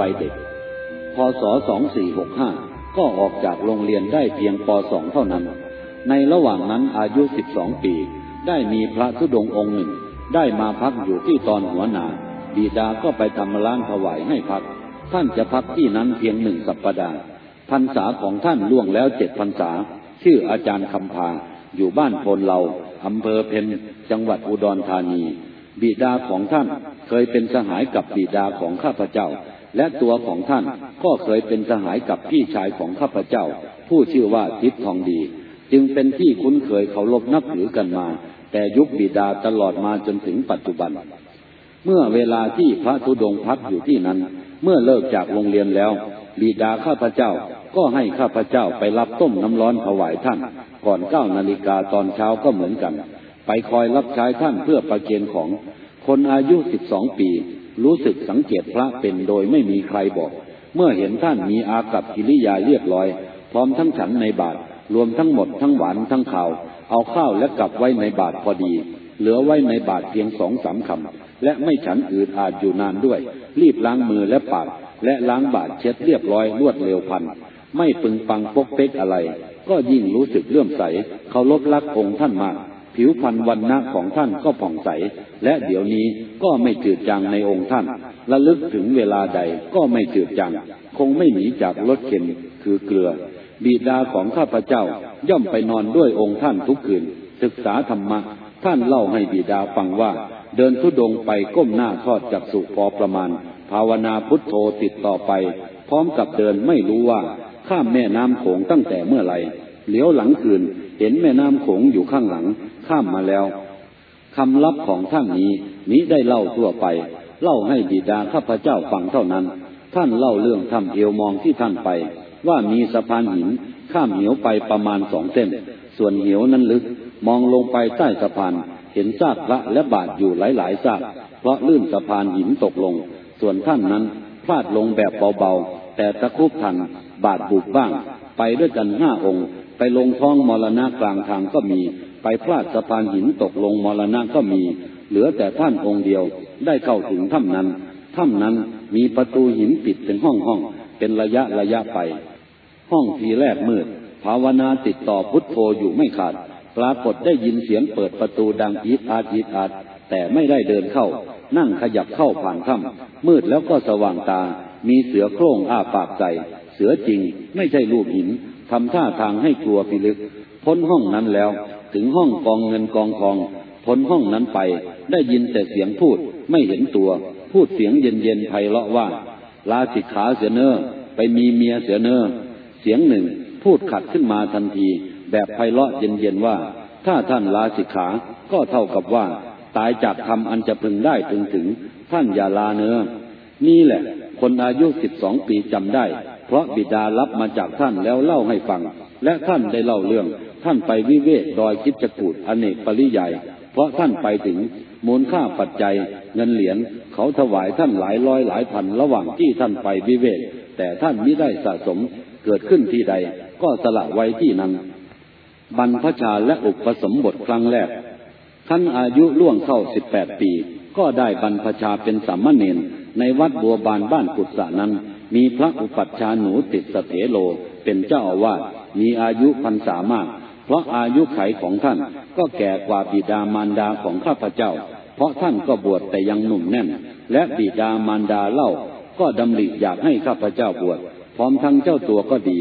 วัยเด็ก พศ 2465 ก็ออกจากโรงเรียนได้เพียงป .2 เท่านั้น ในระหว่างนั้นอายุ 12 ปี ได้มีพระธุดงค์องค์หนึ่ง ได้มาพักอยู่ที่ตอนหัวนา บิดาก็ไปทำร้านถวายให้พัก ท่านจะพักที่นั้นเพียงหนึ่งสัปปดาห์พรรษาของท่านล่วงแล้วเจ็ดพรรษา ชื่ออาจารย์คำพา อยู่บ้านโพนเราอำเภอเพนจังหวัดอุดรธานี บิดาของท่านเคยเป็นสหายกับบิดาของข้าพเจ้า และตัวของท่านก็เคยเป็นสหายกับพี่ชายของข้าพเจ้า ผู้ชื่อว่าทิพทองดี จึงเป็นที่คุ้นเคยเคารพนับถือกันมา แต่ยุคบิดาตลอดมาจนถึงปัจจุบัน เมื่อเวลาที่พระธุดงพักอยู่ที่นั้น เมื่อเลิกจากโรงเรียนแล้ว บิดาข้าพเจ้าก็ให้ข้าพเจ้าไปรับต้มน้ำร้อนถวายท่าน ก่อนเก้านาฬิกาตอนเช้าก็เหมือนกัน ไปคอยรับใช้ท่านเพื่อประเคนของคนอายุสิบสองปี รู้สึกสังเกตพระเป็นโดยไม่มีใครบอก เมื่อเห็นท่านมีอากับกิริยาเรียบร้อย พร้อมทั้งฉันในบาทรรวมทั้งหมดทั้งหวานทั้งข่าว เอาข้าวและกลับไว้ในบาทพอดี เหลือไว้ในบาทเพียงสองสามคำและไม่ฉันอืดอาดอยู่นานด้วย รีบล้างมือและปาก และล้างบาทเช็ดเรียบร้อยรวดเร็วพันไม่ปึงปังปกเป๊กอะไร ก็ยิ่งรู้สึกเลื่อมใสเคารพรักองค์ท่านมาก ผิวพรรณวันณะของท่านก็ผ่องใส และเดี๋ยวนี้ก็ไม่จืดจางในองค์ท่านระลึกถึงเวลาใดก็ไม่จืดจางคงไม่หนีจากรถเข็นคือเกลือ บิดาของข้าพเจ้าย่อมไปนอนด้วยองค์ท่านทุกคืน ศึกษาธรรมะ ท่านเล่าให้บิดาฟังว่า เดินทุดงไปก้มหน้าทอดจักสุพอประมาณ ภาวนาพุทโธติดต่อไป พร้อมกับเดินไม่รู้ว่าข้ามแม่น้ำโขงตั้งแต่เมื่อไร เหลียวหลังคืนเห็นแม่น้ำโขงอยู่ข้างหลัง ข้ามมาแล้วคำลับของท่านนี้นี้ได้เล่าทั่วไป เล่าให้บิดาข้าพเจ้าฟังเท่านั้น ท่านเล่าเรื่องทำเอวมองที่ท่านไป ว่ามีสะพานหิน ข้ามเหวไปประมาณสองเส้น ส่วนเหวนั้นลึก มองลงไปใต้สะพาน เห็นซากพระและบาทอยู่หลายๆซาก เพราะลื่นสะพานหินตกลง ส่วนท่านนั้นพลาดลงแบบเบาๆ แต่ตะคุบทันบาดบุกบ้าง ไปด้วยกันห้าองค์ ไปลงท้องมรณะกลางทางก็มี ไปพลาดสะพานหินตกลงมรณะก็มี เหลือแต่ท่านองค์เดียวได้เข้าถึงถ้ำนั้นถ้ำนั้นมีประตูหินปิดเป็นห้องห้องเป็นระยะระยะไป ห้องทีแรกมืด ภาวนาติดต่อพุทโธอยู่ไม่ขาด ปรากฏได้ยินเสียงเปิดประตูดังอีดอาดอีดอาดแต่ไม่ได้เดินเข้า นั่งขยับเข้าผ่านถ้ำมืดแล้วก็สว่างตา มีเสือโคร่งอ้าปากใส่เสือจริงไม่ใช่รูปหิน ทำท่าทางให้กลัวพิลึก พ้นห้องนั้นแล้ว ถึงห้องกองเงินกองทอง พ้นห้องนั้นไป ได้ยินแต่เสียงพูดไม่เห็นตัว พูดเสียงเย็นเย็นไพเราะว่า ลาสิกขาเสียเนอไปมีเมียเสียเนอเสียงหนึ่ง พูดขัดขึ้นมาทันที แบบไพเราะเย็นเย็นว่า ถ้าท่านลาสิกขาก็เท่ากับว่า ตายจากทำอันจะพึงได้ถึงถึง ท่านอย่าลาเนอนี่แหละ คนอายุสิบสองปีจำได้ เพราะบิดารับมาจากท่านแล้วเล่าให้ฟัง และท่านได้เล่าเรื่อง ท่านไปวิเวกดอยคิดจะกูดอเนกปริยายเพราะท่านไปถึงมูลค่าปัจจัยเงินเหรียญเขาถวายท่านหลายร้อยหลายพันระหว่างที่ท่านไปวิเวกแต่ท่านไม่ได้สะสมเกิดขึ้นที่ใด ก็สละไว้ที่นั้น บรรพชาและอุปสมบทครั้งแรกท่านอายุล่วงเข้าสิบแปดปี ก็ได้บรรพชาเป็นสามเณรในวัดบัวบานบ้านกุศลนั้น มีพระอุปัชฌาย์หนูติดสเถโล เป็นเจ้าอาวาสมีอายุพรรษามาก เพราะอายุไขของท่านก็แก่กว่าบิดามารดาของข้าพเจ้า เพราะท่านก็บวชแต่ยังหนุ่มแน่น และบิดามารดาเล่า ก็ดำริอยากให้ข้าพเจ้าบวช พร้อมทั้งเจ้าตัวก็ดี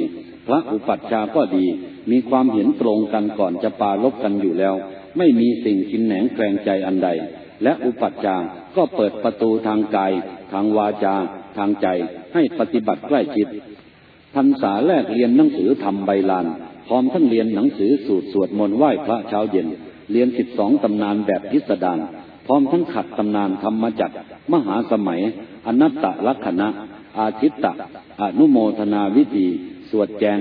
พระอุปัชฌาย์ก็ดี มีความเห็นตรงกันก่อนจะปาลบกันอยู่แล้ว ไม่มีสิ่งกินแหนงแกรงใจอันใด และอุปัชฌาย์ก็เปิดประตูทางกาย ทางวาจา ทางใจให้ปฏิบัติใกล้ชิดพรรษาแรกเรียนหนังสือทำใบลาน พร้อมทั้งเรียนหนังสือสูตรสวดมนต์ไหว้พระเช้าเย็น เรียนสิบสองตำนานแบบพิสดารพร้อมทั้งขัดตำนานธรรมจักรมหาสมัย อนัตตลักษณะ อาทิตตะ อนุโมทนาวิธี สวดแจง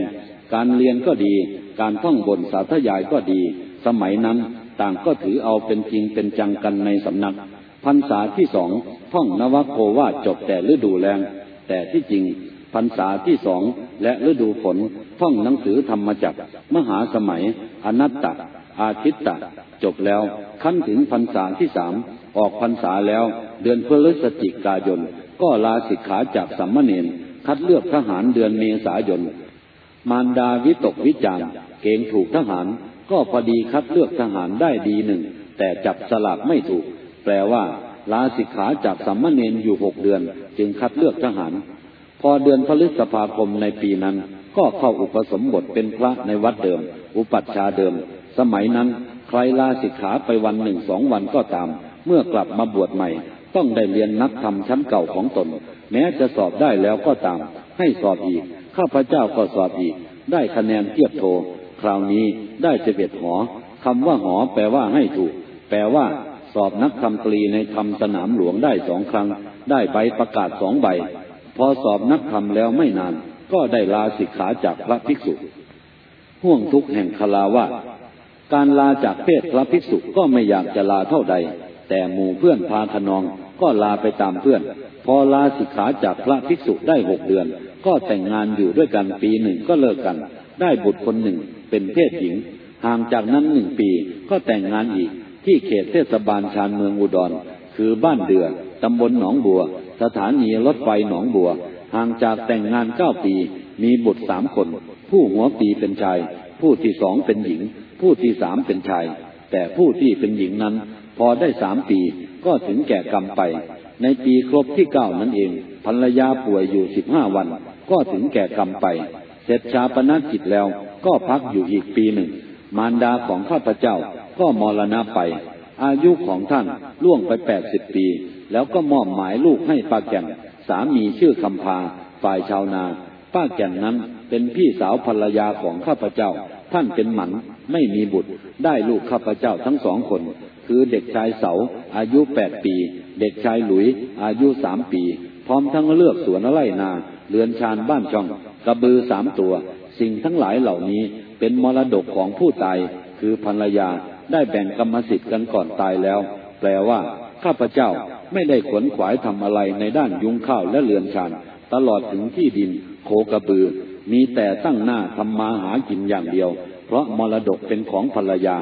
การเรียนก็ดี การท่องบนสาธยายก็ดี สมัยนั้นต่างก็ถือเอาเป็นจริงเป็นจังกันในสำนัก พรรษาที่สองท่องนวโกวาจบแต่ฤดูแรงแต่ที่จริงพรรษาที่สองและฤดูฝนท่องหนังสือธรรมจักรมหาสมัย อนัตตอาทิตตะ จบแล้วขั้นถึงพรรษาที่สามออกพรรษาแล้ว เดือนพฤศจิกายน ก็ลาสิกขาจากสัมมเนนคัดเลือกทหารเดือนเมษายน มารดาวิตกวิจารเกงถูกทหาร ก็พอดีคัดเลือกทหารได้ดีหนึ่ง แต่จับสลากไม่ถูก แปลว่าลาสิกขาจากสัมมเนนอยู่หกเดือน จึงคัดเลือกทหาร พอเดือนพฤษภาคมในปีนั้น ก็เข้าอุปสมบทเป็นพระในวัดเดิม อุปัชฌาย์เดิม สมัยนั้น ใครลาสิกขาไปวันหนึ่งสองวันก็ตาม เมื่อกลับมาบวชใหม่ ต้องได้เรียนนักธรรมชั้นเก่าของตน แม้จะสอบได้แล้วก็ตาม ให้สอบอีก ข้าพเจ้าก็สอบอีก ได้คะแนนเทียบโท คราวนี้ได้เจเบ็ดหอคำว่าหอแปลว่าให้ถูก แปลว่า สอบนักธรรมตรีในธรรมสนามหลวงได้สองครั้ง ได้ใบประกาศสองใบ พอสอบนักธรรมแล้วไม่นาน ก็ได้ลาสิกขาจากพระภิกษุห่วงทุกข์แห่งคลาวาการลาจากเพศพระภิกษุก็ไม่อยากจะลาเท่าใด แต่หมู่เพื่อนพาขนองก็ลาไปตามเพื่อน พอลาสิกขาจากพระภิกษุได้หกเดือน ก็แต่งงานอยู่ด้วยกันปีหนึ่งก็เลิกกัน ได้บุตรคนหนึ่งเป็นเพศหญิงห่างจากนั้นหนึ่งปีก็แต่งงานอีก ที่เขตเทศบาลชานเมืองอุดร คือบ้านเดือตำบลหนองบัว สถานีรถไฟหนองบัว ห่างจากแต่งงานเก้าปี มีบุตรสามคน ผู้หัวปีเป็นชาย ผู้ที่สองเป็นหญิง ผู้ที่สามเป็นชาย แต่ผู้ที่เป็นหญิงนั้น พอได้สามปีก็ถึงแก่กรรมไป ในปีครบที่เก้านั้นเองภรรยาป่วยอยู่สิบห้าวัน ก็ถึงแก่กรรมไป เสร็จชาปนกิจแล้วก็พักอยู่อีกปีหนึ่ง มารดาของข้าพเจ้า ก็มรณะไป อายุของท่านล่วงไปแปดสิบปี แล้วก็มอบหมายลูกให้ป้าแก่น สามีชื่อคำพา ฝ่ายชาวนา ป้าแก่นนั้นเป็นพี่สาวภรรยาของข้าพเจ้า ท่านเป็นหมันไม่มีบุตร ได้ลูกข้าพเจ้าทั้งสองคน คือเด็กชายเสา อายุแปดปี เด็กชายหลุย อายุสามปี พร้อมทั้งเลือกสวนไร่นา เรือนชานบ้านช่อง กระบือสามตัว สิ่งทั้งหลายเหล่านี้เป็นมรดกของผู้ตายคือภรรยา ได้แบ่งกรรมสิทธิ์กันก่อนตายแล้ว แปลว่า ข้าพเจ้าไม่ได้ขวนขวายทำอะไรในด้านยุงข้าวและเรือนชานตลอดถึงที่ดินโคกระบือ มีแต่ตั้งหน้าทำมาหากินอย่างเดียว เพราะมรดกเป็นของภรรยา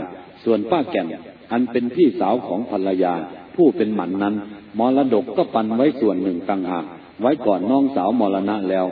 ส่วนป้าแก่นอันเป็นพี่สาวของภรรยา ผู้เป็นหมันนั้น มรดกก็ปันไว้ส่วนหนึ่งต่างหากไว้ก่อนน้องสาวมรณะแล้ว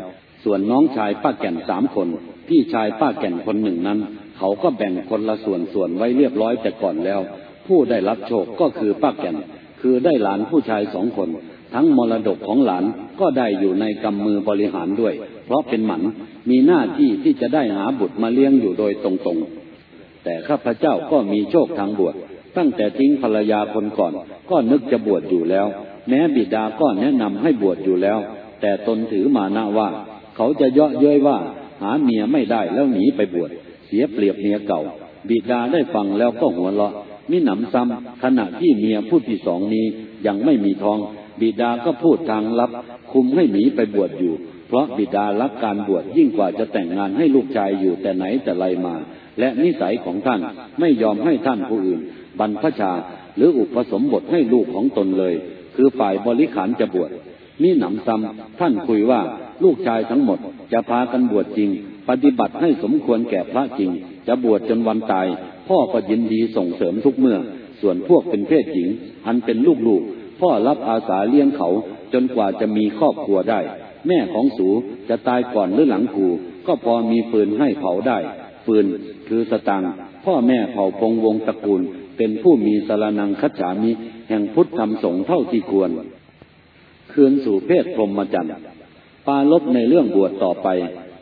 ส่วนน้องชายป้าแก่นสามคน พี่ชายป้าแก่นคนหนึ่งนั้น เขาก็แบ่งคนละส่วนส่วนไว้เรียบร้อยแต่ก่อนแล้ว ผู้ได้รับโชคก็คือป้าแก่น คือได้หลานผู้ชายสองคน ทั้งมรดกของหลานก็ได้อยู่ในกำมือบริหารด้วย เพราะเป็นหมันมีหน้าที่ที่จะได้หาบุตรมาเลี้ยงอยู่โดยตรงๆ แต่ข้าพเจ้าก็มีโชคทางบวชตั้งแต่ทิ้งภรรยาคนก่อน ก็นึกจะบวชอยู่แล้ว แม้บิดาก็แนะนำให้บวชอยู่แล้ว แต่ตนถือมานะว่า เขาจะเยาะเย้ยว่า หาเมียไม่ได้แล้วหนีไปบวช เสียเปรียบเมียเก่า บิดาได้ฟังแล้วก็หัวเราะมิหนำซ้ำขณะที่เมียผู้ที่สองนี้ยังไม่มีท้อง บิดาก็พูดทางลับ คุมให้หนีไปบวชอยู่ เพราะบิดารักการบวชยิ่งกว่าจะแต่งงานให้ลูกชายอยู่แต่ไหนแต่ไรมา และนิสัยของท่านไม่ยอมให้ท่านผู้อื่น บรรพชาหรืออุปสมบทให้ลูกของตนเลย คือฝ่ายบริขารจะบวชมีหนำซ้ำท่านคุยว่าลูกชายทั้งหมดจะพากันบวชจริง ปฏิบัติให้สมควรแก่พระจริง จะบวชจนวันตาย พ่อก็ยินดีส่งเสริมทุกเมื่อ ส่วนพวกเป็นเพศหญิง อันเป็นลูกๆ พ่อรับอาสาเลี้ยงเขาจนกว่าจะมีครอบครัวได้ แม่ของสูจะตายก่อนหรือหลังกูก็พอมีฟืนให้เผาได้ฟืนคือสตังพ่อแม่เผ่าพงวงตระกูล เป็นผู้มีสารนังคัจฉามิ แห่งพุทธธรรมสงฆ์เท่าที่ควร คืนสู่เพศพรหมจรรย์ปาลบในเรื่องบวชต่อไป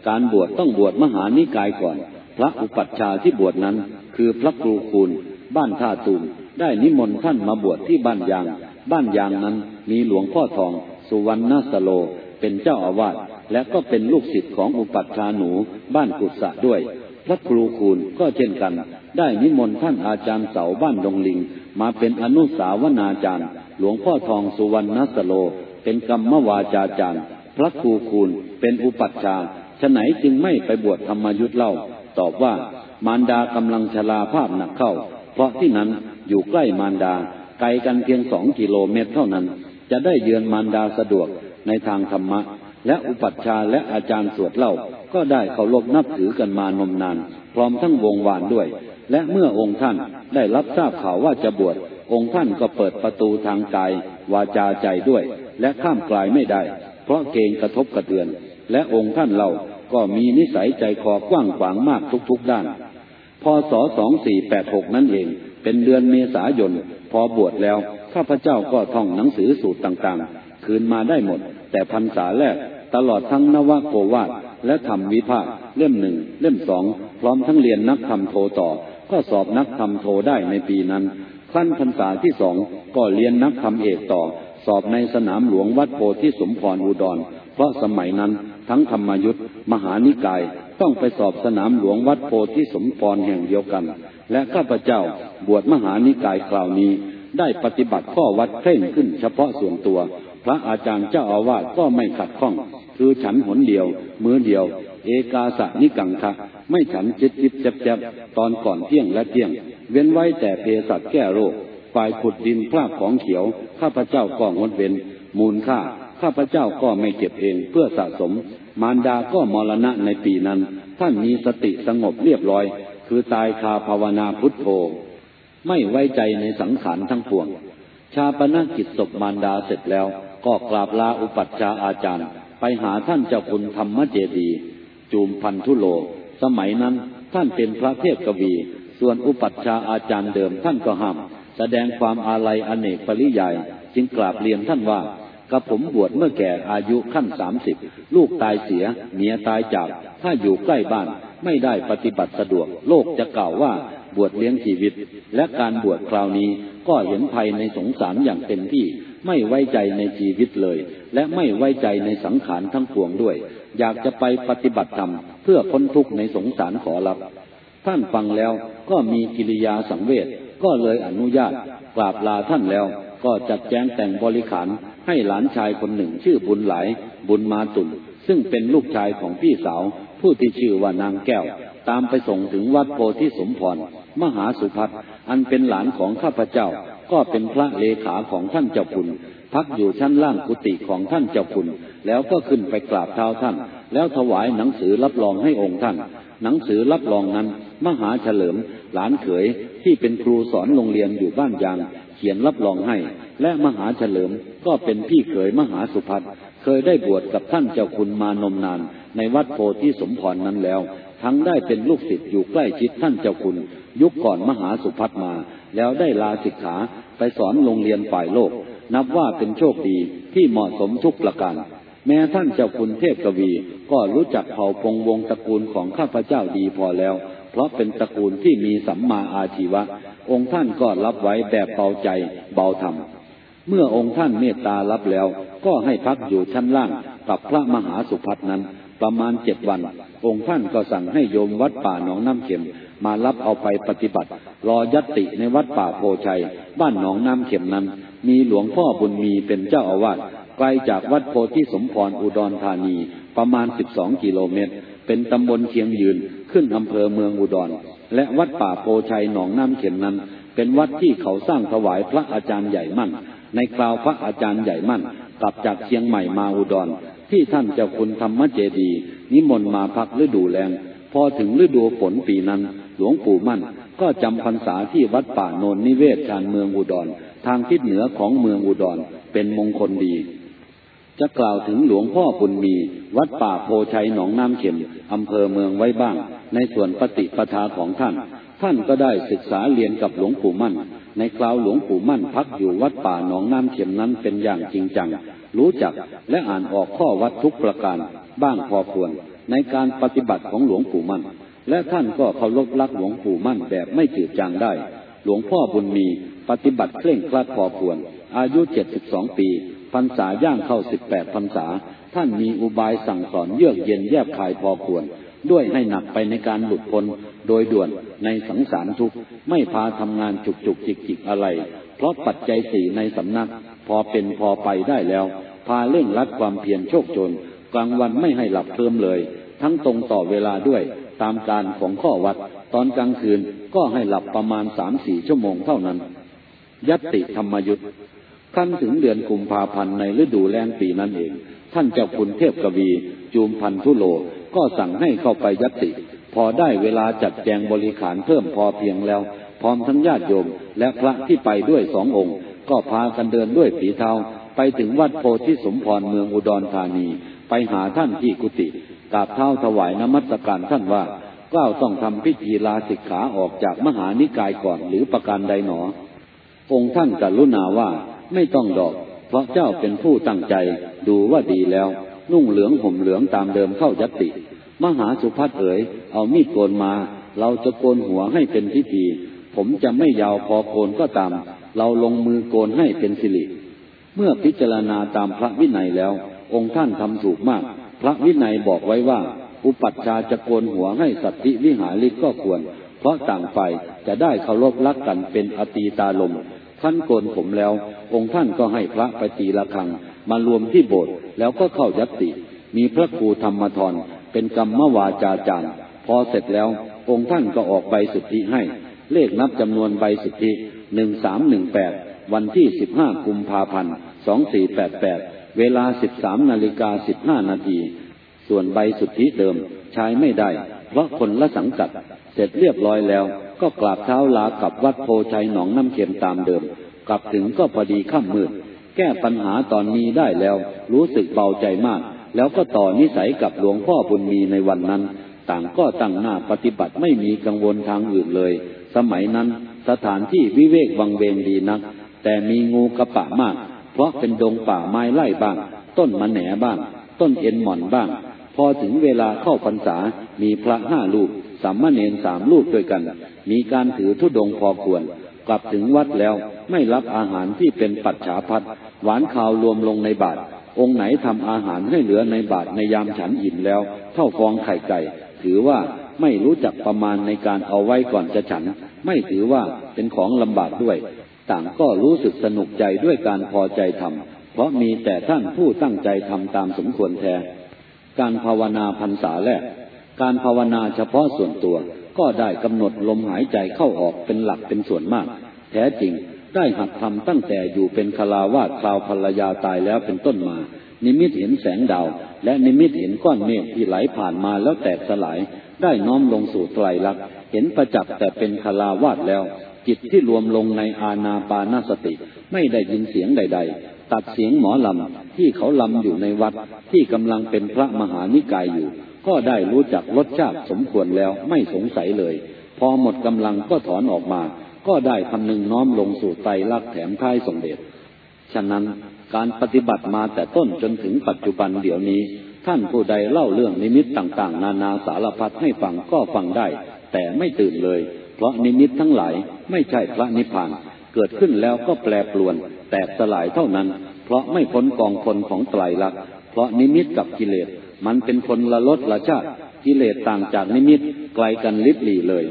การบวชต้องบวชมหานิกายก่อน พระอุปัชฌาย์ที่บวชนั้น คือพระครูคูณ บ้านท่าตูมได้นิมนต์ท่านมาบวชที่บ้านยาง บ้านยางนั้นมีหลวงพ่อทอง สุวรรณสโล เป็นเจ้าอาวาสและก็เป็นลูกศิษย์ของอุปัชฌาย์หนูบ้านกุศะด้วย พระครูคูณก็เช่นกัน ได้นิมนต์ท่านอาจารย์เสาบ้านดงลิง มาเป็นอนุสาวนาจารย์ หลวงพ่อทองสุวรรณสโล เป็นกรรมวาจาจารย์ พระครูคูณเป็นอุปัชฌาย์ ฉไหนจึงไม่ไปบวชธรรมยุทธเล่า ตอบว่ามารดากำลังชราภาพหนักเข้า เพราะที่นั้นอยู่ใกล้มารดา ไกลกันเพียงสองกิโลเมตรเท่านั้น จะได้เยือนมารดาสะดวกในทางธรรมะ และอุปัชฌาย์และอาจารย์สวดเล่า ก็ได้เคารพนับถือกันมานมนาน พร้อมทั้งวงวานด้วย และเมื่อองค์ท่านได้รับทราบข่าวว่าจะบวชองค์ท่านก็เปิดประตูทางกายวาจาใจด้วย และข้ามกลายไม่ได้ เพราะเกรงกระทบกระเทือน และองค์ท่านเราก็มีนิสัยใจคอกว้างขวางมากทุกๆด้าน พศ 2486 นั่นเองเป็นเดือนเมษายน พอบวชแล้ว ข้าพเจ้าก็ท่องหนังสือสูตรต่างๆ คืนมาได้หมด แต่พรรษาแรกตลอดทั้งนวโกวาทและธรรมวิภาคเล่มหนึ่งเล่มสองพร้อมทั้งเรียนนักธรรมโทต่อ ก็สอบนักธรรมโทได้ในปีนั้นขั้นพรรษาที่สองก็เรียนนักธรรมเอกต่อ สอบในสนามหลวงวัดโพธิสมพรอุดร เพราะสมัยนั้นทั้งธรรมยุทธ์มหานิกายต้องไปสอบสนามหลวงวัดโพธิสมพรแห่งเดียวกัน และข้าพเจ้าบวชมหานิกายคราวนี้ ได้ปฏิบัติข้อวัดเคร่งขึ้นเฉพาะส่วนตัว พระอาจารย์เจ้าอาวาสก็ไม่ขัดข้อง คือฉันหนเดียว มือเดียว เอกาสะนิกังคะไม่ฉันจิตจิตเจ็บเจ็บตอนก่อนเที่ยงและเที่ยง เว้นไว้แต่เภสัชแก้โรคฝ่ายขุดดินพลาดของเขียว ข้าพเจ้าก็งดเว้น มูลค่า ข้าพเจ้าก็ไม่เก็บเองเพื่อสะสม มารดาก็มรณะในปีนั้น ท่านมีสติสงบเรียบร้อย คือตายคาภาวนาพุทโธ ไม่ไว้ใจในสังขารทั้งปวง ชาปนกิจศพมารดาเสร็จแล้ว ก็กราบลาอุปัชฌาย์อาจารย์ ไปหาท่านเจ้าคุณธรรมเจดีจูมพันธุโล สมัยนั้นท่านเป็นพระเทพกวี ส่วนอุปัชฌาย์อาจารย์เดิมท่านก็ห้ามแสดงความอาลัยอเนกปริยาย จึงกราบเรียนท่านว่า กระผมบวชเมื่อแก่อายุขั้นสามสิบลูกตายเสียเมียตายจาก ถ้าอยู่ใกล้บ้านไม่ได้ปฏิบัติสะดวก โลกจะกล่าวว่าบวชเลี้ยงชีวิต และการบวชคราวนี้ก็เห็นภัยในสงสารอย่างเต็มที่ ไม่ไว้ใจในชีวิตเลย และไม่ไว้ใจในสังขารทั้งปวงด้วย อยากจะไปปฏิบัติธรรมเพื่อพ้นทุกข์ในสงสารขอรับ ท่านฟังแล้วก็มีกิริยาสังเวชก็เลยอนุญาตกราบลาท่านแล้วก็จัดแจงแต่งบริขาร ให้หลานชายคนหนึ่งชื่อบุญหลาย บุญมาตุลซึ่งเป็นลูกชายของพี่สาว ผู้ที่ชื่อว่านางแก้ว ตามไปส่งถึงวัดโพธิสมพรมหาสุพัฒอันเป็นหลานของข้าพเจ้า ก็เป็นพระเลขาของท่านเจ้าคุณพักอยู่ชั้นล่างกุฏิของท่านเจ้าคุณ แล้วก็ขึ้นไปกราบเท้าท่าน แล้วถวายหนังสือรับรองให้องค์ท่าน หนังสือรับรองนั้น มหาเฉลิม หลานเขยที่เป็นครูสอนโรงเรียนอยู่บ้านยาง เขียนรับรองให้ และมหาเฉลิม ก็เป็นพี่เขยมหาสุพัฒเคยได้บวชกับท่านเจ้าคุณมานมนาน ในวัดโพธิสมพรนั้นแล้ว ทั้งได้เป็นลูกศิษย์อยู่ใกล้ชิดท่านเจ้าคุณ ยุคก่อนมหาสุพัฒมา แล้วได้ลาสิกขาไปสอนโรงเรียนฝ่ายโลก นับว่าเป็นโชคดีที่เหมาะสมทุกประการแม้ท่านเจ้าคุณเทพกวีก็รู้จักเผ่าพงวงตระกูลของข้าพเจ้าดีพอแล้ว เพราะเป็นตระกูลที่มีสัมมาอาชีวะ องค์ท่านก็รับไว้แบบเบาใจเบาธรรม เมื่อองค์ท่านเมตตารับแล้ว ก็ให้พักอยู่ชั้นล่างกับพระมหาสุพัฒนั้น ประมาณเจ็ดวัน องค์ท่านก็สั่งให้โยมวัดป่าหนองน้ำเข็ม มารับเอาไปปฏิบัติ รอยัตติในวัดป่าโพชัย บ้านหนองน้ำเข็มนั้น มีหลวงพ่อบุญมีเป็นเจ้าอาวาสไกลจากวัดโพธิสมพรอุดรธานีประมาณสิบสองกิโลเมตร เป็นตำบลเคียงยืนขึ้นอำเภอเมืองอุดร และวัดป่าโพชัยหนองน้ำเข็มนั้น เป็นวัดที่เขาสร้างถวายพระอาจารย์ใหญ่มั่น ในคราวพระอาจารย์ใหญ่มั่น กลับจากเชียงใหม่มาอุดร ที่ท่านเจ้าคุณธรรมเจดี นิมนต์มาพักฤดูแรงพอถึงฤดูฝนปีนั้น หลวงปู่มั่น ก็จำพรรษาที่วัดป่าโนนนิเวศชานเมืองอุดร ทางทิศเหนือของเมืองอุดรเป็นมงคลดี จะกล่าวถึงหลวงพ่อบุญมี วัดป่าโพชัยหนองน้ำเข็มอำเภอเมืองไว้บ้าง ในส่วนปฏิปทาของท่าน ท่านก็ได้ศึกษาเรียนกับหลวงปู่มั่น ในคราวหลวงปู่มั่นพักอยู่วัดป่าหนองน้ำเข็มนั้นเป็นอย่างจริงจัง รู้จักและอ่านออกข้อวัดทุกประการ บ้างพอควร ในการปฏิบัติของหลวงปู่มั่น และท่านก็เคารพรักหลวงปู่มั่นแบบไม่จืดจางได้ หลวงพ่อบุญมีปฏิบัติเคร่งครัดพอควร อายุเจ็ดสิบสองปีพรรษาย่างเข้าสิบแปดพรรษา ท่านมีอุบายสั่งสอนเยือกเย็นแยบคายพอควร ด้วยให้หนักไปในการหลุดพ้นโดยด่วนในสังสารทุกข์ไม่พาทำงานจุกจุกจิกจิกอะไร เพราะปัจจัยสี่ในสำนัก พอเป็นพอไปได้แล้ว พาเร่งรัดความเพียรโชคจนกลางวันไม่ให้หลับเพิ่มเลย ทั้งตรงต่อเวลาด้วย ตามการของข้อวัด ตอนกลางคืนก็ให้หลับประมาณสามสี่ชั่วโมงเท่านั้น ยัตติธรรมยุทธขั้นถึงเดือนกุมภาพันธ์ในฤดูแล้งปีนั้นเอง ท่านเจ้าคุณเทพกวี จูมพันธุโล ก็สั่งให้เข้าไปยัตติ พอได้เวลาจัดแจงบริขารเพิ่มพอเพียงแล้ว พร้อมทั้งญาติโยม และพระที่ไปด้วยสององค์ ก็พากันเดินด้วยฝีเท้าไปถึงวัดโพธิสมพรเมืองอุดรธานี ไปหาท่านที่กุฏิกราบเท้าถวายนมัสการท่านว่าเก้าต้องทำพิธีลาสิกขาออกจากมหานิกายก่อนหรือประการใดหนอ องค์ท่านกรุณาว่าไม่ต้องดอก เพราะเจ้าเป็นผู้ตั้งใจดูว่าดีแล้ว นุ่งเหลืองห่มเหลืองตามเดิมเข้ายัตติ มหาสุภัทเอ๋ยเอามีดโกนมา เราจะโกนหัวให้เป็นพิธี ผมจะไม่ยาวพอโกนก็ตาม เราลงมือโกนให้เป็นสิริ เมื่อพิจารณาตามพระวินัยแล้ว องค์ท่านทำถูกมาก พระวินัยบอกไว้ว่า อุปัชฌาย์จะโกนหัวให้สัตติวิหาริกก็ควร เพราะต่างฝ่ายจะได้เคารพรักกันเป็นอตีตาลมท่านโกนผมแล้ว องค์ท่านก็ให้พระไปตีละครัง มารวมที่โบสถ์แล้วก็เข้ายัตติ มีพระครูธรรมทรเป็นกรรมวาจาจารย์ พอเสร็จแล้ว องค์ท่านก็ออกใบสุทธิให้ เลขนับจำนวนใบสุทธิหนึ่งสามหนึ่งแปดวันที่สิบห้ากุมภาพันธ์สองสี่แปดแปดเวลาสิบสามนาฬิกาสิบห้านาทีส่วนใบสุทธิเดิมใช้ไม่ได้ เพราะคนละสังกัด เสร็จเรียบร้อยแล้ว ก็กราบเท้าลากับวัดโพชัยหนองน้ำเค็มตามเดิม กลับถึงก็พอดีค่ำมืด แก้ปัญหาตอนนี้ได้แล้ว รู้สึกเบาใจมาก แล้วก็ต่อนิสัยกับหลวงพ่อบุญมีในวันนั้น ต่างก็ตั้งหน้าปฏิบัติไม่มีกังวลทางอื่นเลย สมัยนั้นสถานที่วิเวกวังเวงดีนัก แต่มีงูกระปะมาก เพราะเป็นดงป่าไม้ไล่บ้าง ต้นมะแหนบ้าง ต้นเอ็นหม่อนบ้าง พอถึงเวลาเข้าพรรษามีพระห้าลูกสามเณรสามลูกด้วยกัน มีการถือธุดงพอควร กลับถึงวัดแล้วไม่รับอาหารที่เป็นปัจฉาพัด หวานข้าวรวมลงในบาตรองค์ไหนทำอาหารให้เหลือในบาตรในยามฉันอิ่มแล้ว เท่าฟองไข่ไก่ ถือว่าไม่รู้จักประมาณในการเอาไว้ก่อนจะฉัน ไม่ถือว่าเป็นของลำบากด้วย ต่างก็รู้สึกสนุกใจด้วยการพอใจทำเพราะมีแต่ท่านผู้ตั้งใจทำตามสมควรแท้การภาวนาพรรษาแรก การภาวนาเฉพาะส่วนตัว ก็ได้กำหนดลมหายใจเข้าออกเป็นหลักเป็นส่วนมาก แท้จริง ได้หัดทำตั้งแต่อยู่เป็นคลาวาสคราวภรรยาตายแล้วเป็นต้นมา นิมิตเห็นแสงดาว และนิมิตเห็นก้อนเมฆที่ไหลผ่านมาแล้วแตกสลาย ได้น้อมลงสู่ไตรลักษณ์เห็นประจักษ์แต่เป็นคลาวาสแล้ว จิตที่รวมลงในอาณาปานาสติ ไม่ได้ยินเสียงใด ๆ ตัดเสียงหมอลำที่เขาลำอยู่ในวัด ที่กำลังเป็นพระมหานิกายอยู่ ก็ได้รู้จักรสชาติสมควรแล้วไม่สงสัยเลย พอหมดกำลังก็ถอนออกมา ก็ได้คำนึงน้อมลงสู่ไตรลักษณ์แถมท้ายสมเด็จ ฉะนั้นการปฏิบัติมาแต่ต้นจนถึงปัจจุบันเดี๋ยวนี้ ท่านผู้ใดเล่าเรื่องนิมิตต่างๆ นานาสารพัดให้ฟังก็ฟังได้ แต่ไม่ตื่นเลย เพราะนิมิตทั้งหลายไม่ใช่พระนิพพาน เกิดขึ้นแล้วก็แปรปรวน แตกสลายเท่านั้น เพราะไม่พ้นกองคนของไตรลักษณ์เพราะนิมิตกับกิเลส มันเป็นคนละรสละชาติกิเลสต่างจากนิมิตไกลกันลิบลี่เลย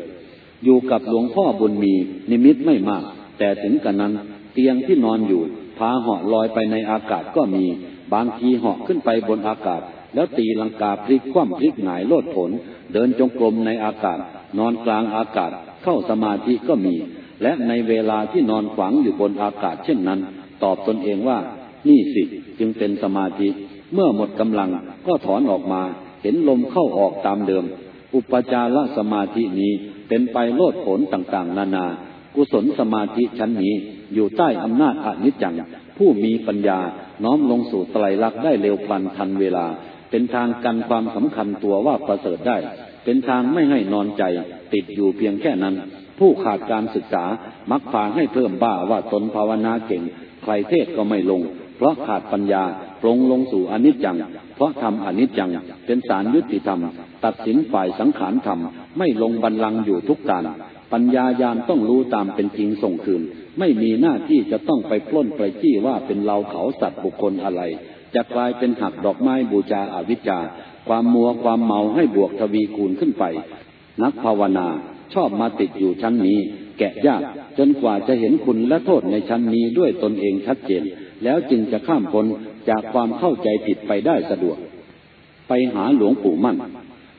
อยู่กับหลวงพ่อบุญมี นิมิตไม่มาก แต่ถึงกระนั้น เตียงที่นอนอยู่พาเหาะลอยไปในอากาศก็มี บางทีเหาะขึ้นไปบนอากาศ แล้วตีลังกาพลิกคว่ำพลิกหงายโลดผล เดินจงกรมในอากาศ นอนกลางอากาศ เข้าสมาธิก็มี และในเวลาที่นอนขวางอยู่บนอากาศเช่นนั้น ตอบตนเองว่า นี่สิจึงเป็นสมาธิ เมื่อหมดกำลังก็ถอนออกมา เห็นลมเข้าออกตามเดิม อุปจารสมาธินี้ เป็นไปโลดผลต่างๆ นานา กุศลสมาธิชั้นนี้อยู่ใต้อำนาจอนิจจัง ผู้มีปัญญาน้อมลงสู่ไตรลักษณ์ได้เร็วพลันทันเวลา เป็นทางกันความสำคัญตัวว่าประเสริฐได้ เป็นทางไม่ให้นอนใจ ติดอยู่เพียงแค่นั้น ผู้ขาดการศึกษามักพาให้เพิ่มบ้าว่าตนภาวนาเก่ง ใครเทศก็ไม่ลง เพราะขาดปัญญาปรงลงสู่อนิจจัง เพราะทำอนิจจังเป็นสารยุติธรรม ตัดสินฝ่ายสังขารธรรม ไม่ลงบันลังอยู่ทุกการปัญญายาณต้องรู้ตามเป็นจริงส่งคืน ไม่มีหน้าที่จะต้องไปปล้นไปจี้ว่าเป็นเราเขาสัตว์บุคคลอะไร จะกลายเป็นหักดอกไม้บูชาอาวิชชา ความมัวความเมาให้บวกทวีคูณขึ้นไป นักภาวนาชอบมาติดอยู่ชั้นนี้ แกะยากจนกว่าจะเห็นคุณและโทษในชั้นนี้ด้วยตนเองชัดเจน แล้วจึงจะข้ามพ้น จากความเข้าใจผิดไปได้สะดวก ไปหาหลวงปู่มั่น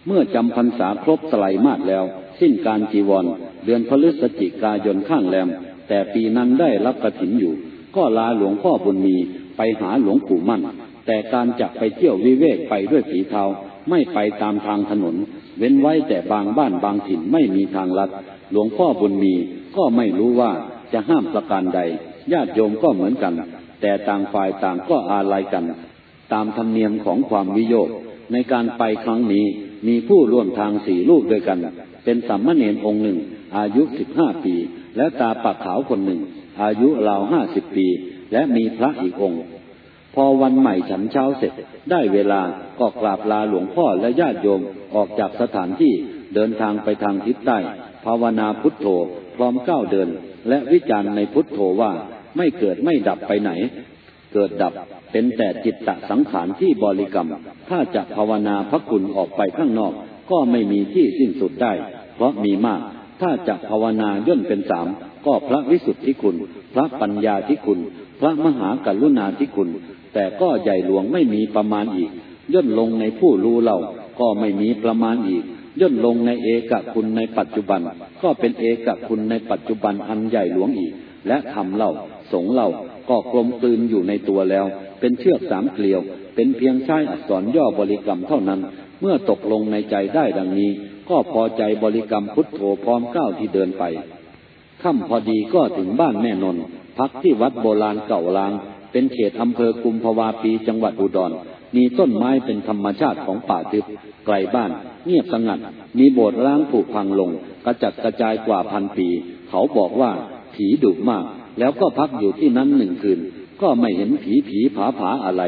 เมื่อจำพรรษาครบไตรมาสแล้ว สิ้นการจีวร เดือนพฤศจิกายนข้างแรม แต่ปีนั้นได้รับกระถินอยู่ ก็ลาหลวงพ่อบุญมีไปหาหลวงปู่มั่น แต่การจะไปเที่ยววิเวกไปด้วยฝีเท้าไม่ไปตามทางถนน เว้นไว้แต่บางบ้านบางถิ่นไม่มีทางลัด หลวงพ่อบุญมีก็ไม่รู้ว่าจะห้ามประการใด ญาติโยมก็เหมือนกัน แต่ต่างฝ่ายต่างก็อาลัยกัน ตามธรรมเนียมของความวิโยค ในการไปครั้งนี้มีผู้ร่วมทางสี่ลูกด้วยกัน เป็นสัมมเนรองค์หนึ่ง อายุสิบห้าปี และตาปากขาวคนหนึ่ง อายุราวห้าสิบปี และมีพระอีกองค์ พอวันใหม่ฉันเช้าเสร็จ ได้เวลาก็กราบลาหลวงพ่อและญาติโยมออกจากสถานที่เดินทางไปทางทิศใต้ ภาวนาพุทโธพร้อมก้าวเดิน และวิจารณ์ในพุทโธว่า ไม่เกิดไม่ดับไปไหน เกิดดับเป็นแต่จิตตสังขารที่บริกรรม ถ้าจะภาวนาพระคุณออกไปข้างนอก ก็ไม่มีที่สิ้นสุดได้ เพราะมีมาก ถ้าจะภาวนาย่นเป็นสามก็พระวิสุทธิคุณ พระปัญญาธิคุณ พระมหากรุณาธิคุณ แต่ก็ใหญ่หลวงไม่มีประมาณอีก ย่นลงในผู้รู้เราก็ไม่มีประมาณอีกย่นลงในเอกคุณในปัจจุบัน ก็เป็นเอกคุณในปัจจุบันอันใหญ่หลวงอีก และทำเล่า สงเล่าก็กลมกลืนอยู่ในตัวแล้ว เป็นเชือกสามเกลียว เป็นเพียงใช้อักษรย่อบริกรรมเท่านั้น เมื่อตกลงในใจได้ดังนี้ ก็พอใจบริกรรมพุทโธพร้อมก้าวที่เดินไปค่ำพอดีก็ถึงบ้านแม่นนพักที่วัดโบราณเก่าลาง เป็นเขตอำเภอกุมภาวาปีจังหวัดอุดร มีต้นไม้เป็นธรรมชาติของป่าทึบไกลบ้าน เงียบสงัด มีโบสถ์ร้างผุพังลง กระจัดกระจายกว่าพันปี เขาบอกว่า ผีดุมาก แล้วก็พักอยู่ที่นั้นหนึ่งคืน ก็ไม่เห็นผีผีผาผาอะไร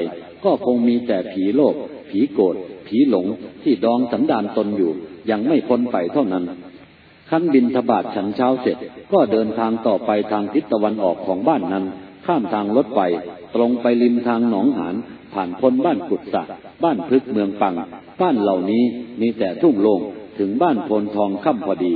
ก็คงมีแต่ผีโลกผีโกรธผีหลงที่ดองสันดานตนอยู่ ยังไม่พ้นไปเท่านั้นขั้นบินทบาทฉันเช้าเสร็จ ก็เดินทางต่อไปทางทิศตะวันออกของบ้านนั้น ข้ามทางรถไฟตรงไปริมทางหนองหานผ่านพ้นบ้านกุดสะบ้านพฤกเมืองปัง บ้านเหล่านี้มีแต่ทุ่งโลง่งถึงบ้านโพนทองค่ำพอดี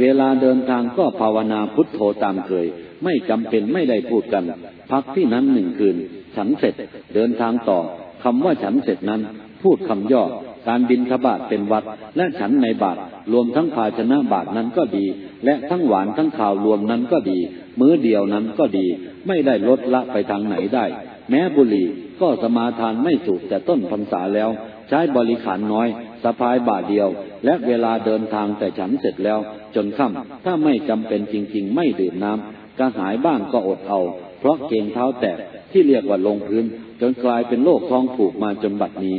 เวลาเดินทางก็ภาวนาพุทโธตามเคย ไม่จำเป็นไม่ได้พูดกัน พักที่นั้นหนึ่งคืน ฉันเสร็จเดินทางต่อคำว่าฉันเสร็จนั้น พูดคำย่อ การบินขบาทเป็นวัด และฉันในบาทรวมทั้งภาชนะบาทนั้นก็ดี และทั้งหวานทั้งข่าวรวมนั้นก็ดี มื้อเดียวนั้นก็ดี ไม่ได้ลดละไปทางไหนได้ แม้บุหรี่ก็สมาทานไม่สูบแต่ต้นพรรษาแล้ว ใช้บริขารน้อยสะพายบาทเดียว และเวลาเดินทางแต่ฉันเสร็จแล้ว จนค่ำถ้าไม่จำเป็นจริง ๆ ไม่ดื่มน้ำ กระหายบ้างก็อดเอา เพราะเกงเท้าแตกที่เรียกว่าลงพื้น จนกลายเป็นโรคท้องผูกมาจนบัดนี้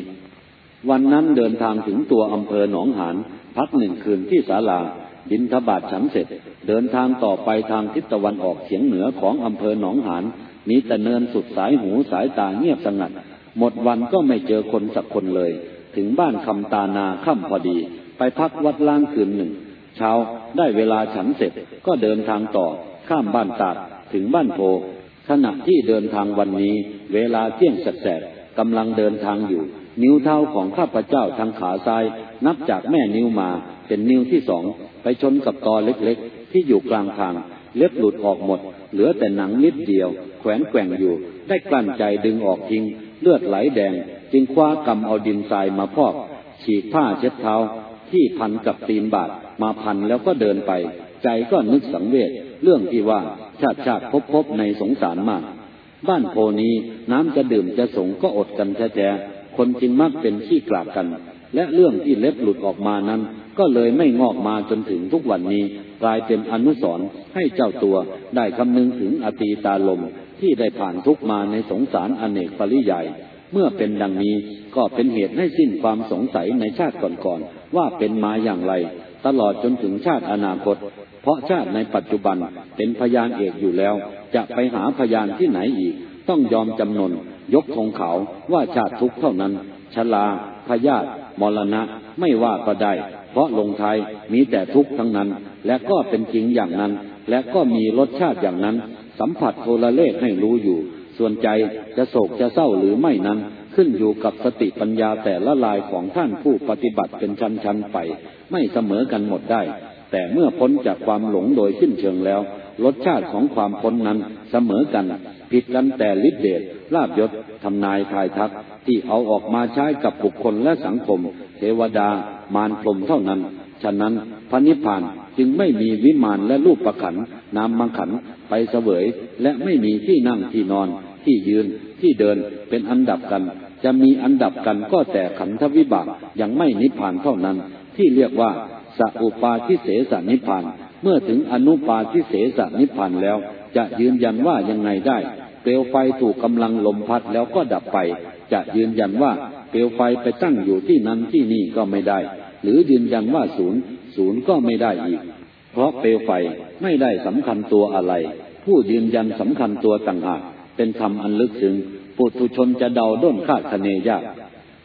วันนั้นเดินทางถึงตัวอำเภอหนองหานพักหนึ่งคืนที่ศาลาบินทบาทฉันเสร็จ เดินทางต่อไปทางทิศตะวันออกเฉียงเหนือของอำเภอหนองหานมีแต่เนินสุดสายหูสายตาเงียบสงัด หมดวันก็ไม่เจอคนสักคนเลย ถึงบ้านคำตานาค่ำพอดี ไปพักวัดล่างคืนหนึ่ง เช้าได้เวลาฉันเสร็จก็เดินทางต่อ ข้ามบ้านตาดถึงบ้านโพ ขณะที่เดินทางวันนี้ เวลาเที่ยงแสกกำลังเดินทางอยู่ นิ้วเท้าของข้าพเจ้าทางขาซ้าย นับจากแม่นิ้วมาเป็นนิ้วที่สองไปชนกับตอเล็กๆ ที่อยู่กลางทาง เล็บหลุดออกหมด เหลือแต่หนังนิดเดียว แขวนแกว่งอยู่ ได้กลั้นใจดึงออกทิ้ง เลือดไหลแดง จึงคว้ากำเอาดินทรายมาพอก ฉีกผ้าเช็ดเท้า ที่พันกับตีนบาทมาพันแล้วก็เดินไป ใจก็นึกสังเวช เรื่องที่ว่าชาติชาติพบพบในสงสารมาก บ้านโพนี้น้ำจะดื่มจะสงก็อดกันแท้ๆคนจึงมักเป็นขี้กลาบกัน และเรื่องที่เล็บหลุดออกมานั้น ก็เลยไม่งอกมาจนถึงทุกวันนี้กลายเป็นอนุสรณ์ให้เจ้าตัวได้คำนึงถึงอตีตาลมที่ได้ผ่านทุกมาในสงสารอเนกปริยายเมื่อเป็นดังนี้ก็เป็นเหตุให้สิ้นความสงสัยในชาติก่อนๆว่าเป็นมาอย่างไร ตลอดจนถึงชาติอนาคต เพราะชาติในปัจจุบันเป็นพยานเอกอยู่แล้ว จะไปหาพยานที่ไหนอีก ต้องยอมจำนน ยกธงเขาวว่าชาติทุกเท่านั้น ชลาพยาธิมรณะ ไม่ว่าก็ได้ เพราะลงท้ายมีแต่ทุกข์ทั้งนั้น และก็เป็นจริงอย่างนั้น และก็มีรสชาติอย่างนั้น สัมผัสโทรเลขให้รู้อยู่ ส่วนใจจะโศกจะเศร้าหรือไม่นั้น ขึ้นอยู่กับสติปัญญาแต่ละลายของท่านผู้ปฏิบัติเป็นชั้นๆไป ไม่เสมอกันหมดได้ แต่เมื่อพ้นจากความหลงโดยสิ้นเชิงแล้ว รสชาติของความพ้นนั้นเสมอกัน ผิดกันแต่ฤทธิเดชลาบยศทำนายทายทักที่เอาออกมาใช้กับบุคคลและสังคม เทวดามารพรมเท่านั้น ฉะนั้นพระนิพพานจึงไม่มีวิมานและรูปประขันนามมังขันไปเสวย และไม่มีที่นั่งที่นอน ที่ยืนที่เดินเป็นอันดับกัน จะมีอันดับกันก็แต่ขันธวิบากยังไม่นิพพานเท่านั้น ที่เรียกว่า สัอุปาทิเสสนิพานเมื่อถึงอนุปาทิเสสนิพานแล้ว จะยืนยันว่ายังไงได้ เปลวไฟถูกกำลังลมพัดแล้วก็ดับไป จะยืนยันว่าเปลวไฟไปตั้งอยู่ที่นั้นที่นี่ก็ไม่ได้ หรือยืนยันว่าศูนย์ศูนย์ก็ไม่ได้อีก เพราะเปลวไฟไม่ได้สำคัญตัวอะไร ผู้ยืนยันสำคัญตัวต่างหากเป็นธรรมอันลึกซึ้งปุถุชนจะเดาด้นคาดคะเนยาก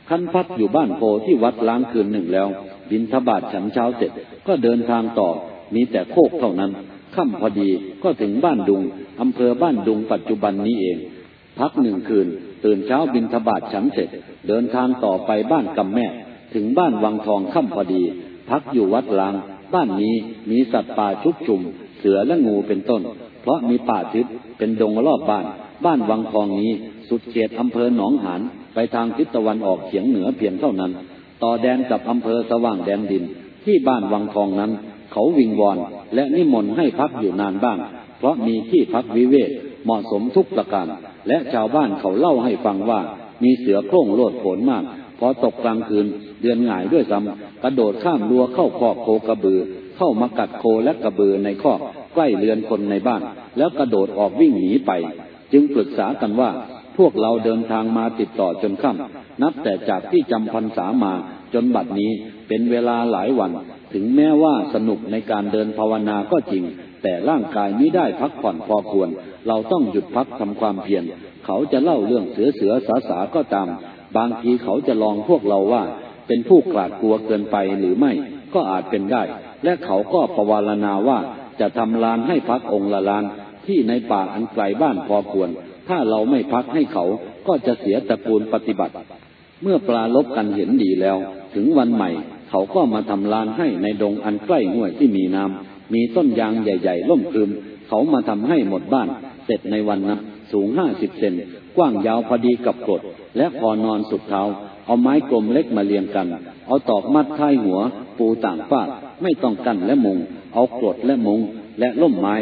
คันพักอยู่บ้านโพที่วัดล้างคืนหนึ่งแล้ว บินทบาทฉันเช้าเสร็จก็เดินทางต่อ มีแต่โคกเท่านั้นค่ำพอดีก็ถึงบ้านดุงอำเภอบ้านดุงปัจจุบันนี้เอง พักหนึ่งคืน ตื่นเช้าบินทบาทฉันเสร็จ เดินทางต่อไปบ้านกำแม่ ถึงบ้านวังทองค่ำพอดี พักอยู่วัดลาง บ้านนี้มีสัตว์ป่าชุกชุม เสือและงูเป็นต้น เพราะมีป่าทึบเป็นดงรอบบ้าน บ้านวังทองนี้ สุดเขตอำเภอหนองหานไปทางทิศตะวันออกเฉียงเหนือเพียงเท่านั้น ต่อแดนกับอำเภอสว่างแดนดินที่บ้านวังทองนั้น เขาวิงวอนและนิมนต์ให้พักอยู่นานบ้าง เพราะมีที่พักวิเวกเหมาะสมทุกประการ และชาวบ้านเขาเล่าให้ฟังว่ามีเสือโคร่งโลดโผนมาก พอตกกลางคืนเดือนหงายด้วยซ้ำกระโดดข้ามรั้วเข้าคอกโคกระบือ เข้ามากัดโคและกระบือในคอกใกล้เรือนคนในบ้าน แล้วกระโดดออกวิ่งหนีไป จึงปรึกษากันว่า พวกเราเดินทางมาติดต่อจนค่ำนับแต่จากที่จำพรรษามาจนบัดนี้เป็นเวลาหลายวัน ถึงแม้ว่าสนุกในการเดินภาวนาก็จริง แต่ร่างกายไม่ได้พักผ่อนพอควร เราต้องหยุดพักทำความเพียรเขาจะเล่าเรื่องเสือเสือสาสาก็ตาม บางทีเขาจะลองพวกเราว่า เป็นผู้กลาดกลัวเกินไปหรือไม่ก็อาจเป็นได้ และเขาก็ประวารณาว่าจะทำลานให้พักองค์ละลานที่ในป่าอันไกลบ้านพอควร ถ้าเราไม่พักให้เขาก็จะเสียตระกูลปฏิบัติ เมื่อปลาลบกันเห็นดีแล้ว ถึงวันใหม่ เขาก็มาทำลานให้ในดงอันใกล้ห้วยที่มีน้ำมีต้นยางใหญ่ ๆ ล่มคลึม เขามาทำให้หมดบ้าน เสร็จในวันนั้นสูงห้าสิบเซนกว้างยาวพอดีกับกรดและพอนอนสุดเท้า เอาไม้กลมเล็กมาเรียงกัน เอาตอกมัดท้ายหัว ปูต่างฟากไม่ต้องกันและมุง เอากรดและมุงและล่มไม้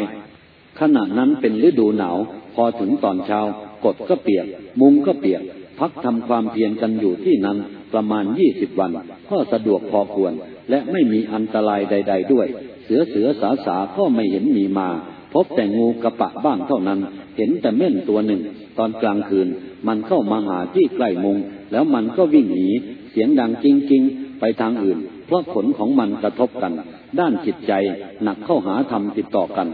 ขณะนั้นเป็นฤดูหนาว พอถึงตอนเช้ากดก็เปียก มุงก็เปียก พักทำความเพียรกันอยู่ที่นั้นประมาณยี่สิบวัน ก็สะดวกพอควร และไม่มีอันตรายใด ๆ ด้วย เสือเสือสาสาก็ไม่เห็นมีมา พบแต่งูกระปะบ้างเท่านั้น เห็นแต่เม่นตัวหนึ่ง ตอนกลางคืน มันเข้ามาหาที่ใกล้มุง แล้วมันก็วิ่งหนี เสียงดังจริง ๆ ไปทางอื่น เพราะขนของมันกระทบกัน ด้านจิตใจหนักเข้าหาทำติดต่อกัน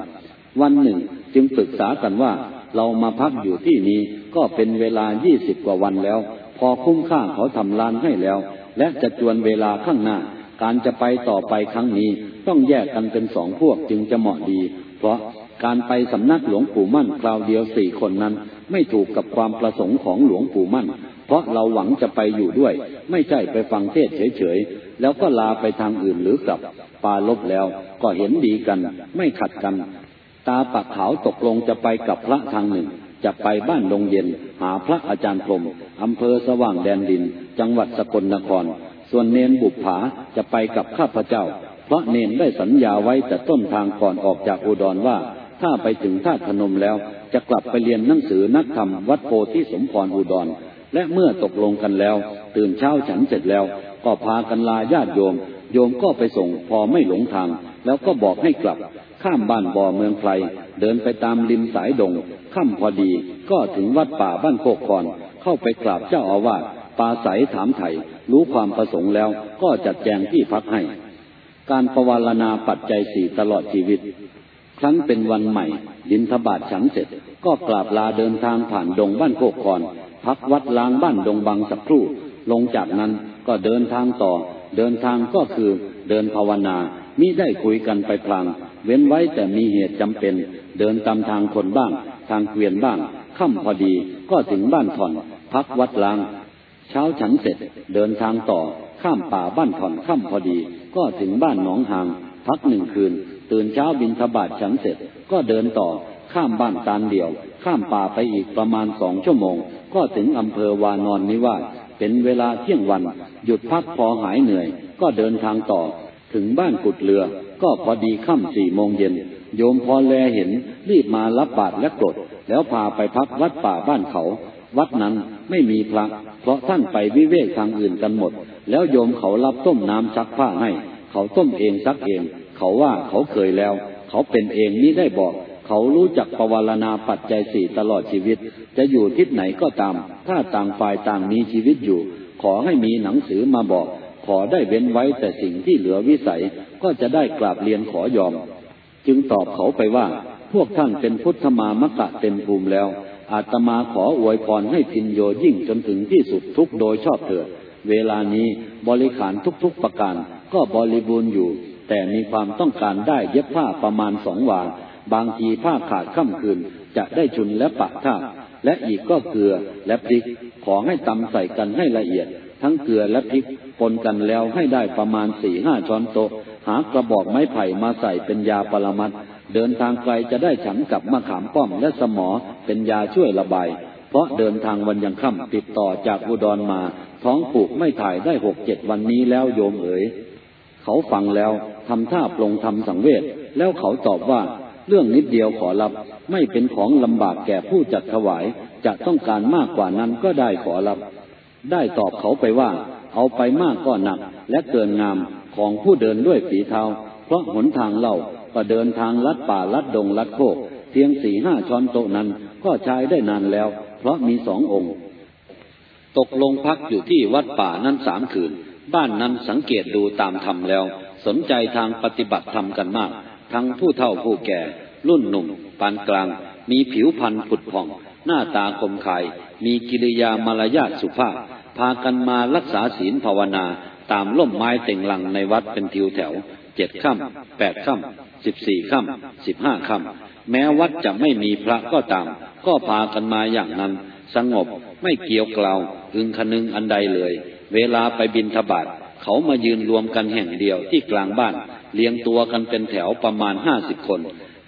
วันหนึ่งจึงปรึกษากันว่า เรามาพักอยู่ที่นี้ก็เป็นเวลายี่สิบกว่าวันแล้ว พอคุ้มค่าเขาทำลานให้แล้ว และจะจวนเวลาข้างหน้า การจะไปต่อไปครั้งนี้ ต้องแยกกันเป็นสองพวกจึงจะเหมาะดี เพราะการไปสำนักหลวงปู่มั่นคราวเดียวสี่คนนั้น ไม่ถูกกับความประสงค์ของหลวงปู่มั่น เพราะเราหวังจะไปอยู่ด้วย ไม่ใช่ไปฟังเทศเฉยๆ แล้วก็ลาไปทางอื่นหรือกลับปาลบแล้ว ก็เห็นดีกัน ไม่ขัดกัน ตาปักขาวตกลงจะไปกับพระทางหนึ่ง จะไปบ้านดงเย็น หาพระอาจารย์พรมอำเภอสว่างแดนดิน จังหวัดสกลนคร ส่วนเนนบุปผาจะไปกับข้าพเจ้า เพราะเนนได้สัญญาไว้แต่ต้นทางก่อนออกจากอุดรว่า ถ้าไปถึงท่าพนมแล้ว จะกลับไปเรียนหนังสือนักธรรมวัดโพธิสมพรอุดร และเมื่อตกลงกันแล้ว ตื่นเช้าฉันเสร็จแล้ว ก็พากันลาญาติโยม โยมก็ไปส่งพอไม่หลงทาง แล้วก็บอกให้กลับ ข้ามบ้านบ่อเมืองไพรเดินไปตามริมสายดงค่ำพอดีก็ถึงวัดป่าบ้านโคกคอนเข้าไปกราบเจ้าอาวาสปาใสถามไถ่รู้ความประสงค์แล้วก็จัดแจงที่พักให้ การประวารณาปัจจัยสี่ตลอดชีวิต ครั้งเป็นวันใหม่ ดินทบาทฉันเสร็จ ก็กราบลาเดินทางผ่านดงบ้านโคกคอนพักวัดล้างบ้านดงบางสักครู่ ลงจากนั้นก็เดินทางต่อ เดินทางก็คือเดินภาวนา มิได้คุยกันไปพลาง เว้นไว้แต่มีเหตุจำเป็น เดินตามทางคนบ้าง ทางเกวียนบ้างค่ำพอดีก็ถึงบ้านถ่อน พักวัดลาง เช้าฉันเสร็จ เดินทางต่อ ข้ามป่าบ้านถ่อนค่ำพอดี ก็ถึงบ้านหนองหาง พักหนึ่งคืน ตื่นเช้าบินทบาทฉันเสร็จ ก็เดินต่อ ข้ามบ้านตานเดี่ยว ข้ามป่าไปอีกประมาณสองชั่วโมง ก็ถึงอำเภอวานอนนิวาสเป็นเวลาเที่ยงวัน หยุดพักพอหายเหนื่อย ก็เดินทางต่อ ถึงบ้านกุดเรือ ก็พอดีค่ำสี่โมงเย็น โยมพอแลเห็นรีบมารับบาตรและกรด แล้วพาไปพักวัดป่าบ้านเขา วัดนั้นไม่มีพระ เพราะท่านไปวิเวกทางอื่นกันหมด แล้วโยมเขารับต้มน้ำซักผ้าให้ เขาต้มเองซักเอง เขาว่าเขาเคยแล้ว เขาเป็นเองนี่ได้บอกเขารู้จักปวารณาปัจจัยสี่ตลอดชีวิต จะอยู่ทิศไหนก็ตาม ถ้าต่างฝ่ายต่างมีชีวิตอยู่ ขอให้มีหนังสือมาบอก ขอได้เว้นไว้แต่สิ่งที่เหลือวิสัยก็จะได้กราบเรียนขอยอม จึงตอบเขาไปว่า พวกท่านเป็นพุทธมามกะเต็มภูมิแล้ว อาตมาขออวยพรให้พินโยยิ่งจนถึงที่สุดทุกโดยชอบเถิดเวลานี้บริขารทุกๆประการก็บริบูรณ์อยู่ แต่มีความต้องการได้เย็บผ้าประมาณสองวาบางทีผ้าขาดค่ำคืนจะได้ชุนและปะท่าและอีกก็เกลือและพริก ขอให้ตำใส่กันให้ละเอียด ทั้งเกลือและพริกปนกันแล้วให้ได้ประมาณสี่ห้าช้อนโต๊ะ หากระบอกไม้ไผ่มาใส่เป็นยาปรมัดเดินทางไกลจะได้ฉันกับมะขามป้อมและสมอเป็นยาช่วยระบาย เพราะเดินทางวันยังค่ำติดต่อจากอุดรมา ท้องผูกไม่ถ่ายได้หกเจ็ดวันนี้แล้วโยมเอ๋ยเขาฟังแล้วทำท่าปลงทำสังเวชแล้วเขาตอบว่าเรื่องนิดเดียวขอรับ ไม่เป็นของลำบากแก่ผู้จัดถวาย จะต้องการมากกว่านั้นก็ได้ขอรับ ได้ตอบเขาไปว่า เอาไปมากก็หนัก และเกินงามของผู้เดินด้วยฝีเท้า เพราะหนทางเล่าก็เดินทางลัดป่าลัดดงลัดโคก เพียงสี่ห้าช้อนโต๊ะนั้นก็ใช้ได้นานแล้ว เพราะมีสององค์ ตกลงพักอยู่ที่วัดป่านั้นสามคืน บ้านนั้นสังเกตดูตามธรรมแล้ว สนใจทางปฏิบัติธรรมกันมาก ทั้งผู้เฒ่าผู้แก่ รุ่นหนุ่ม ปานกลาง มีผิวพรรณผุดผ่อง หน้าตาคมคาย มีกิริยามารยาทสุภาพ พากันมารักษาศีลภาวนาตามล่มไม้เต่งลังในวัดเป็นทิวแถวเจ็ดค่ำแปดค่ำสิบสี่ค่ำสิบห้าค่ำแม้วัดจะไม่มีพระก็ตาม ก็พากันมาอย่างนั้น สงบไม่เกี่ยวกล่าวอึงคนึงอันใดเลย เวลาไปบินทบาทเขามายืนรวมกันแห่งเดียวที่กลางบ้าน เลี้ยงตัวกันเป็นแถวประมาณห้าสิบคน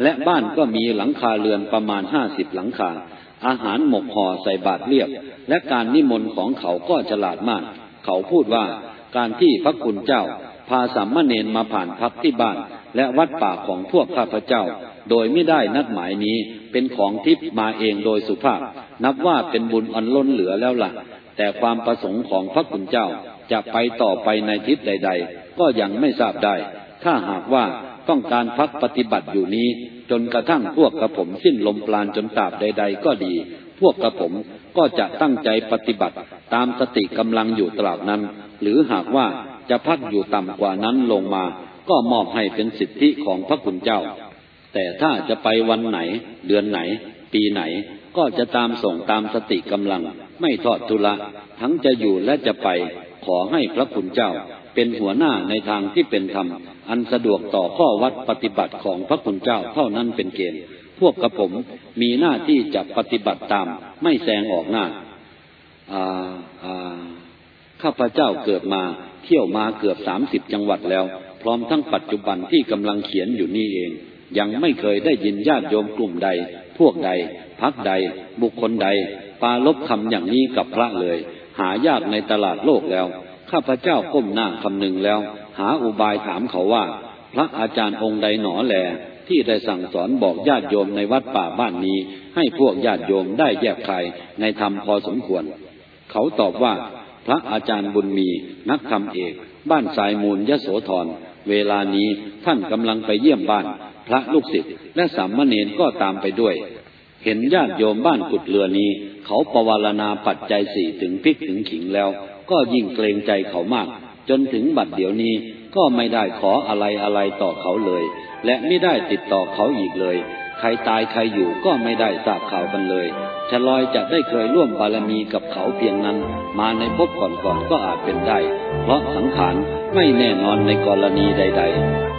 และบ้านก็มีหลังคาเรือนประมาณห้าสิบหลังคา อาหารหมกห่อใส่บาตรเรียบ และการนิมนต์ของเขาก็ฉลาดมาก เขาพูดว่าการที่พระคุณเจ้า พาสามเณรมาผ่านพักที่บ้าน และวัดป่าของพวกข้าพเจ้า โดยไม่ได้นัดหมายนี้เป็นของทิพย์มาเองโดยสุภาพ นับว่าเป็นบุญอันล้นเหลือแล้วละ่ะ แต่ความประสงค์ของพระคุณเจ้าจะไปต่อไปในทิศใด ๆ ก็ยังไม่ทราบได้ ถ้าหากว่าต้องการพักปฏิบัติอยู่นี้ จนกระทั่งพวกกระผมสิ้นลมปราณจนตราบใด ๆ ก็ดี พวกกระผมก็จะตั้งใจปฏิบัติตามสติกำลังอยู่ตราบนั้น หรือหากว่าจะพักอยู่ต่ำกว่านั้นลงมา ก็มอบให้เป็นสิทธิของพระคุณเจ้า แต่ถ้าจะไปวันไหน เดือนไหน ปีไหน ก็จะตามส่งตามสติกำลัง ไม่ทอดทุละ ทั้งจะอยู่และจะไป ขอให้พระคุณเจ้า เป็นหัวหน้าในทางที่เป็นธรรม อันสะดวกต่อข้อวัดปฏิบัติของพระคุณเจ้าเท่านั้นเป็นเกณฑ์ พวกกระผมมีหน้าที่จะปฏิบัติตาม ไม่แซงออกหน้าข้าพเจ้าเกิดมาเที่ยวมาเกือบสามสิบจังหวัดแล้ว พร้อมทั้งปัจจุบันที่กำลังเขียนอยู่นี่เอง ยังไม่เคยได้ยินญาติโยมกลุ่มใด พวกใด พักใด บุคคลใด ปาลบคำอย่างนี้กับพระเลย หายากในตลาดโลกแล้ว ข้าพเจ้าก้มหน้าคำหนึ่งแล้ว หาอุบายถามเขาว่า พระอาจารย์องค์ใดหนอแล ที่ได้สั่งสอนบอกญาติโยมในวัดป่าบ้านนี้ ให้พวกญาติโยมได้แยกใครในธรรมพอสมควร เขาตอบว่า พระอาจารย์บุญมีนักธรรมเอก บ้านสายมูลยโสธรเวลานี้ท่านกำลังไปเยี่ยมบ้าน พระลูกศิษย์และสามเณรก็ตามไปด้วย เห็นญาติโยมบ้านกุดเรือนี้ เขาประวารณาปัจจัยสี่ถึงพิกถึงขิงแล้ว ก็ยิ่งเกรงใจเขามาก จนถึงบัดเดี๋ยวนี้ก็ไม่ได้ขออะไรอะไรต่อเขาเลย และไม่ได้ติดต่อเขาอีกเลย ใครตายใครอยู่ก็ไม่ได้ทราบข่าวกันเลยฉลอยจะได้เคยร่วมบารมีกับเขาเพียงนั้น มาในภพก่อนๆก็อาจเป็นได้ เพราะสังขารไม่แน่นอนในกรณีใด ๆ